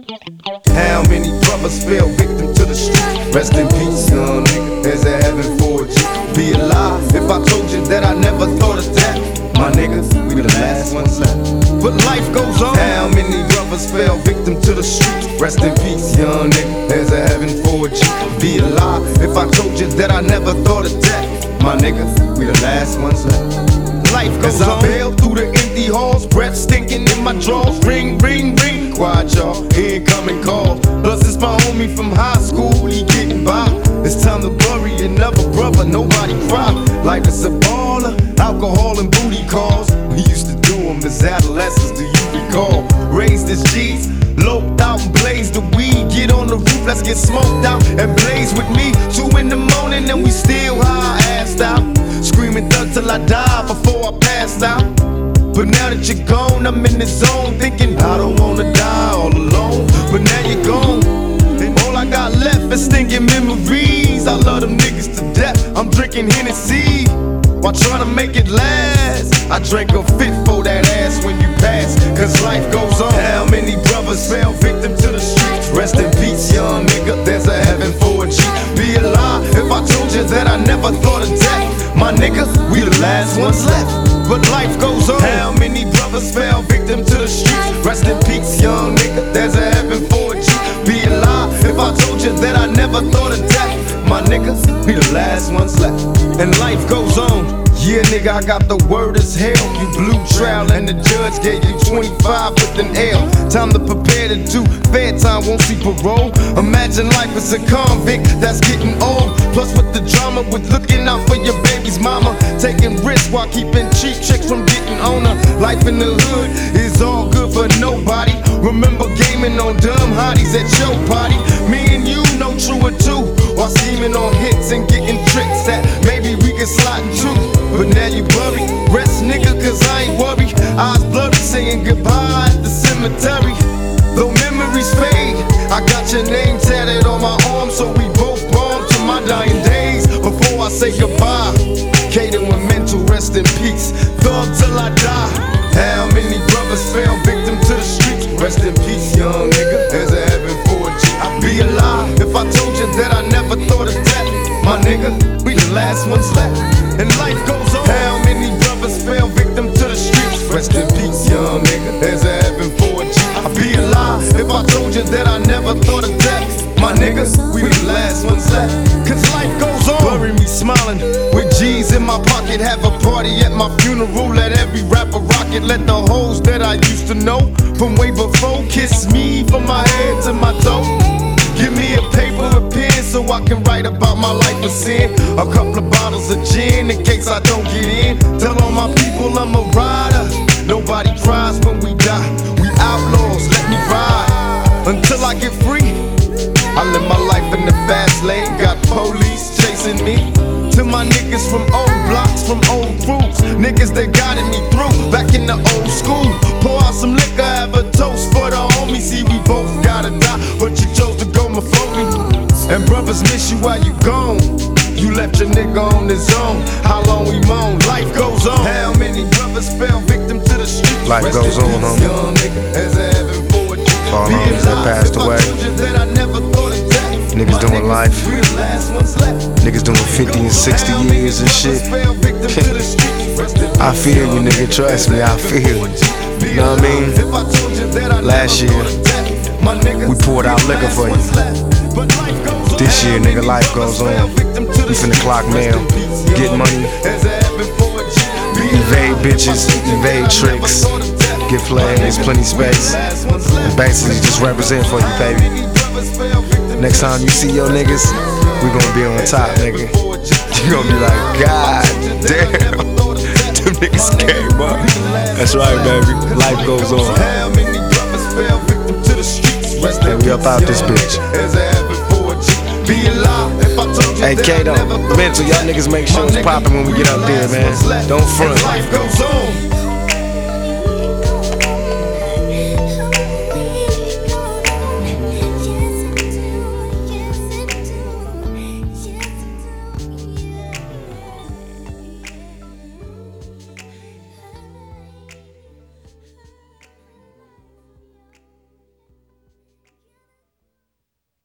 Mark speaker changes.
Speaker 1: How many brothers fell victim to the street? Rest in peace, young nigga. There's a heaven for you. Be alive if I told you that I never thought of that. My niggas, we the last ones left. But life goes on. How many brothers fell victim to the streets? Rest in peace, young nigga. There's a heaven for you. Be alive if I told you that I never thought of that. My niggas, we the last ones left life goes As I bail through the empty halls, breath stinking in my drawers. Ring, ring, ring, quiet y'all, incoming call. Plus it's my homie from high school, he getting by. It's time to bury another brother, nobody cry. Life is a baller, alcohol and booty calls. We used to do them as adolescents, do you recall? Raised as G's, loped out and blazed the weed. Get on the roof, let's get smoked out and blaze with me. Two in the morning and we still high, assed out. Screaming thug till I die before I pass out. But now that you're gone, I'm in the zone thinking I don't wanna die all alone. But now you're gone, and all I got left is stinking memories. I love them niggas to death. I'm drinking Hennessy while trying to make it last. I drank a fit for that ass when you pass, cause life goes on. How many brothers fell victim to the streets? Rest in peace, young nigga. There's a heaven for a G. Be alive if I told you that I never thought of death. My nigga, we the last ones left. But life goes on. How many brothers fell victim to the streets? Rest in peace, young nigga. There's a heaven for a G. Be alive if I told you that I never thought of death. My nigga, we the last ones left. And life goes on. Yeah, nigga, I got the word as hell. You blew trial and the judge gave you 25 with an L. Time to prepare to do fair time, won't see parole. Imagine life as a convict that's getting old. Plus with the drama, with looking out for your baby's mama. Taking risks while keeping cheap chicks from getting on her. Life in the hood is all good for nobody. Remember gaming on dumb hotties at your party. Me and you know true or two. While scheming on hits and getting tricks that maybe we can slide into. But now you worry, rest nigga, cause I ain't worried. Eyes blurry, saying goodbye at the cemetery. Goodbye, with mental rest in peace. Thug till I die. How many brothers fell victim to the streets? Rest in peace, young nigga. There's a heaven for a G. I'd be alive if I told you that I never thought of death. My nigga, we the last ones left. And life goes on. How many brothers fell victim to the streets? Rest in peace, young nigga. There's a heaven for a G. I'd be alive if I told you that I never thought of death. My niggas, we the last ones left. Cause life goes on. Bury me smiling my pocket. Have a party at my funeral. Let every rapper rock it. Let the hoes that I used to know from way before kiss me from my head to my toe. Give me a paper, a pen, so I can write about my life of sin. A couple of bottles of gin in case I don't get in. Tell all my people I'm a rider. Nobody cries when we die. We outlaws, let me ride until I get free. I live my life in the fast lane, got police chasing me. My niggas from old blocks, from old crews, niggas that guided me through back in the old school. Pour out some liquor, have a toast for the homies. See, we both gotta die, but you chose to go before me. And brothers miss you while you gone. You left your nigga on his own. How long we moan? Life goes on. How many brothers fell victim to the streets?
Speaker 2: Life
Speaker 1: Rest
Speaker 2: goes on, homie.
Speaker 1: young nigga, as heaven for a G.
Speaker 2: All
Speaker 1: Be
Speaker 2: homies that passed away.
Speaker 1: told you that I never thought of death.
Speaker 2: Niggas doing life.
Speaker 1: we the last ones left.
Speaker 2: Niggas doing 50 and 60 years and shit. I feel you, nigga. Trust me, I feel you. You know what I mean? Last year, we poured out liquor for you. This year, nigga, life goes on. We finna clock mail, get money, evade bitches, evade tricks, get flags, plenty space, basically just represent for you, baby. Next time you see your niggas, we gonna be on top, nigga. You gonna be like, God damn, them niggas came up. That's right, baby. Life goes on. And we up out this bitch. Hey Kato, mental, y'all niggas make sure it's popping when we get up there, man. Don't front.
Speaker 1: Life goes on.